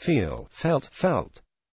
feel, felt, felt.